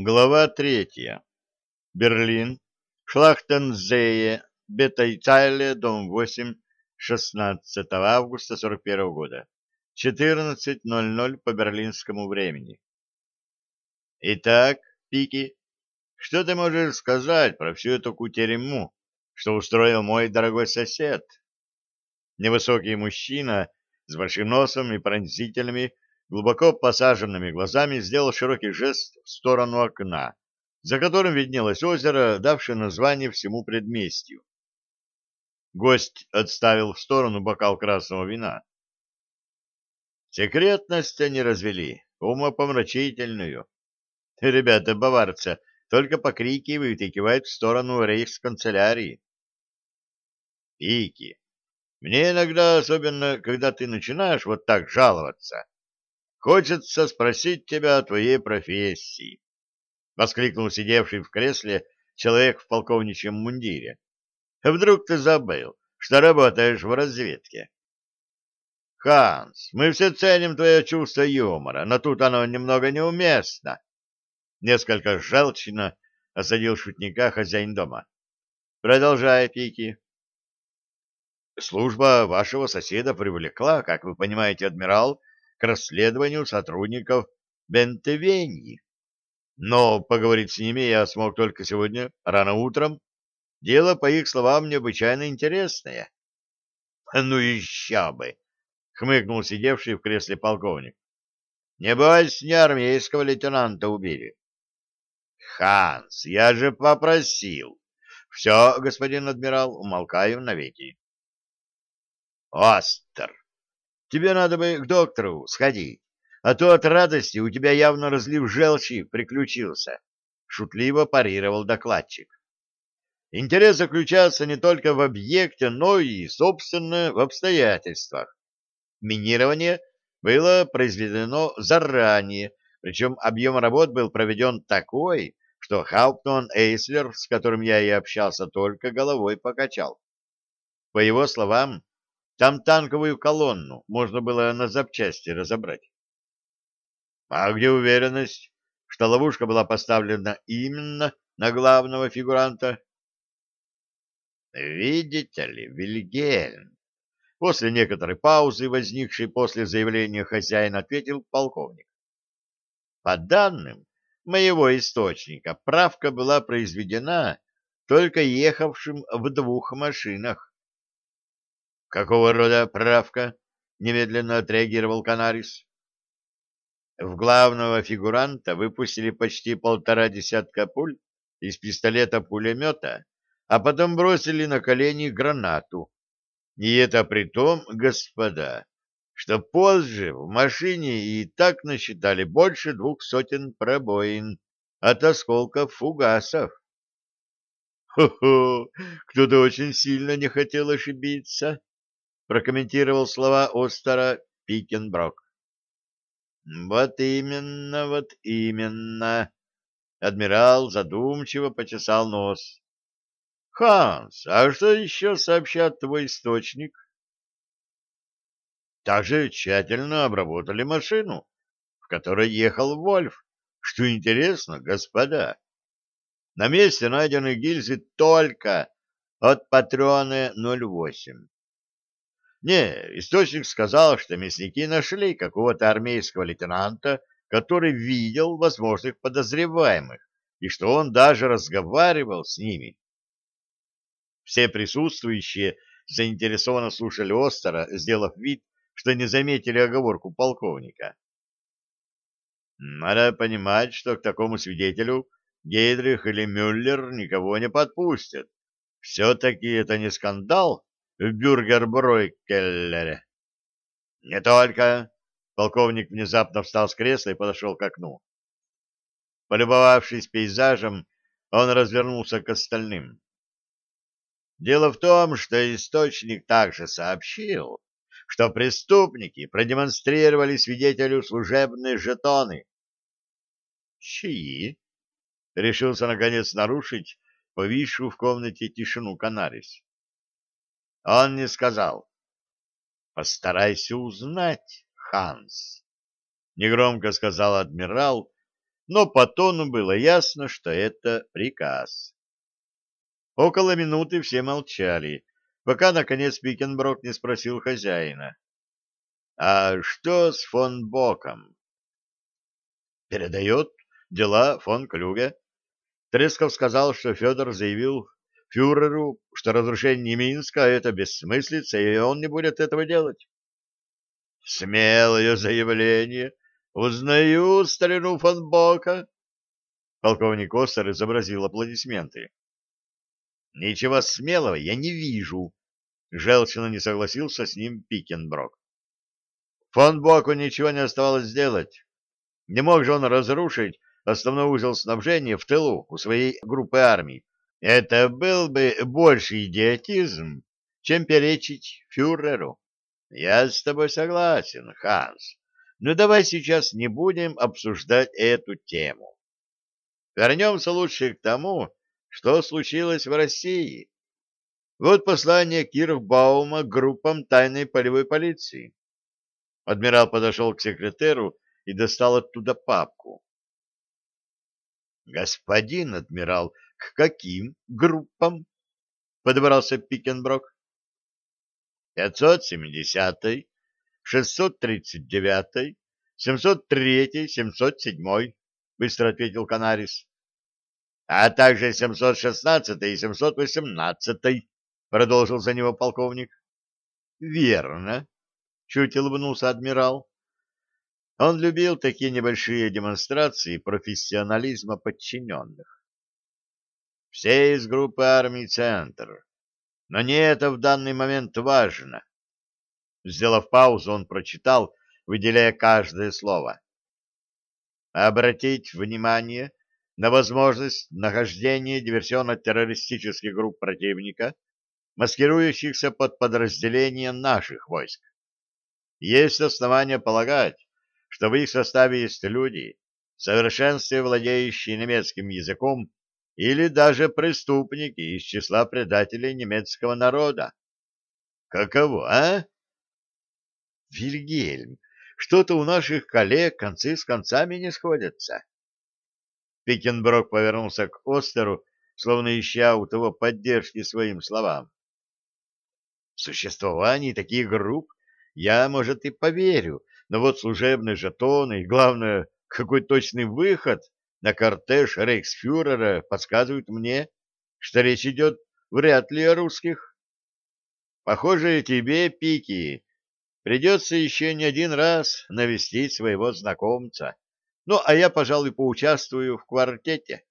Глава третья. Берлин. Шлахтензее. Бетайцайле, дом 8, 16 августа 41 года. 14.00 по берлинскому времени. Итак, Пики, что ты можешь сказать про всю эту кутерему, что устроил мой дорогой сосед? Невысокий мужчина с большим носом и пронзительными глубоко посаженными глазами сделал широкий жест в сторону окна, за которым виднелось озеро, давшее название всему предместью. Гость отставил в сторону бокал красного вина. Секретность они развели, умопомрачительную. Ребята баварца только покрикивают и кивают в сторону рейхсканцелярии. Пики. Мне иногда, особенно когда ты начинаешь вот так жаловаться, Хочется спросить тебя о твоей профессии, — воскликнул сидевший в кресле человек в полковничьем мундире. — Вдруг ты забыл, что работаешь в разведке? — Ханс, мы все ценим твое чувство юмора, но тут оно немного неуместно. Несколько желчно осадил шутника хозяин дома. — Продолжай, Пики. Служба вашего соседа привлекла, как вы понимаете, адмирал, к расследованию сотрудников Бентевеньи. Но поговорить с ними я смог только сегодня, рано утром. Дело, по их словам, необычайно интересное. — Ну еще бы! — хмыкнул сидевший в кресле полковник. — Небось, не армейского лейтенанта убили. — Ханс, я же попросил. — Все, господин адмирал, умолкаю навеки. — Остер, Тебе надо бы к доктору сходить, а то от радости у тебя явно разлив желчи приключился, — шутливо парировал докладчик. Интерес заключался не только в объекте, но и, собственно, в обстоятельствах. Минирование было произведено заранее, причем объем работ был проведен такой, что Хауптман Эйслер, с которым я и общался, только головой покачал. По его словам, там танковую колонну можно было на запчасти разобрать. А где уверенность, что ловушка была поставлена именно на главного фигуранта? Видите ли, Вильгельм, после некоторой паузы, возникшей после заявления хозяина, ответил полковник. По данным моего источника, правка была произведена только ехавшим в двух машинах. Какого рода правка? Немедленно отреагировал Канарис. В главного фигуранта выпустили почти полтора десятка пуль из пистолета-пулемета, а потом бросили на колени гранату. И это при том, господа, что позже в машине и так насчитали больше двух сотен пробоин от осколков фугасов. Хо-хо, кто-то очень сильно не хотел ошибиться прокомментировал слова Остера Пикенброк. Вот именно, вот именно. Адмирал задумчиво почесал нос. Ханс, а что еще сообщат твой источник? Также тщательно обработали машину, в которой ехал Вольф. Что интересно, господа, на месте найдены гильзы только от патрона 08. Не, источник сказал, что мясники нашли какого-то армейского лейтенанта, который видел возможных подозреваемых, и что он даже разговаривал с ними. Все присутствующие заинтересованно слушали Остера, сделав вид, что не заметили оговорку полковника. Надо понимать, что к такому свидетелю Гейдрих или Мюллер никого не подпустят. Все-таки это не скандал, в Бюргербройкеллере. Не только. Полковник внезапно встал с кресла и подошел к окну. Полюбовавшись пейзажем, он развернулся к остальным. Дело в том, что источник также сообщил, что преступники продемонстрировали свидетелю служебные жетоны. «Чьи?» — решился, наконец, нарушить повисшую в комнате тишину Канарис. Он не сказал. Постарайся узнать, Ханс, негромко сказал адмирал, но по тону было ясно, что это приказ. Около минуты все молчали, пока, наконец, Пикенброк не спросил хозяина. — А что с фон Боком? — Передает дела фон Клюге. Тресков сказал, что Федор заявил фюреру, что разрушение Минска — это бессмыслица, и он не будет этого делать. — Смелое заявление! Узнаю старину фон Бока. Полковник Остер изобразил аплодисменты. Ничего смелого я не вижу. Желчно не согласился с ним Пикенброк. Фон Боку ничего не оставалось сделать. Не мог же он разрушить основной узел снабжения в тылу у своей группы армий. Это был бы больший идиотизм, чем перечить фюреру. Я с тобой согласен, Ханс. Но давай сейчас не будем обсуждать эту тему. Вернемся лучше к тому, что случилось в России. Вот послание Кирхбаума группам тайной полевой полиции. Адмирал подошел к секретеру и достал оттуда папку. «Господин адмирал, к каким группам?» — подобрался Пикенброк. «570-й, 639-й, 703-й, 707-й», — быстро ответил Канарис а также 716 и 718, продолжил за него полковник. Верно, чуть улыбнулся адмирал. Он любил такие небольшие демонстрации профессионализма подчиненных. Все из группы армий «Центр». Но не это в данный момент важно. Сделав паузу, он прочитал, выделяя каждое слово. Обратить внимание на возможность нахождения диверсионно-террористических групп противника, маскирующихся под подразделения наших войск. Есть основания полагать, что в их составе есть люди, в совершенстве владеющие немецким языком или даже преступники из числа предателей немецкого народа. Каково, а? Вильгельм, что-то у наших коллег концы с концами не сходятся. Пикенброк повернулся к Остеру, словно ища у того поддержки своим словам. В существовании таких групп я, может, и поверю, но вот служебные жетоны и, главное, какой точный выход на кортеж рейхсфюрера подсказывают мне, что речь идет вряд ли о русских. Похоже, тебе, Пики, придется еще не один раз навестить своего знакомца. Ну, а я, пожалуй, поучаствую в квартете.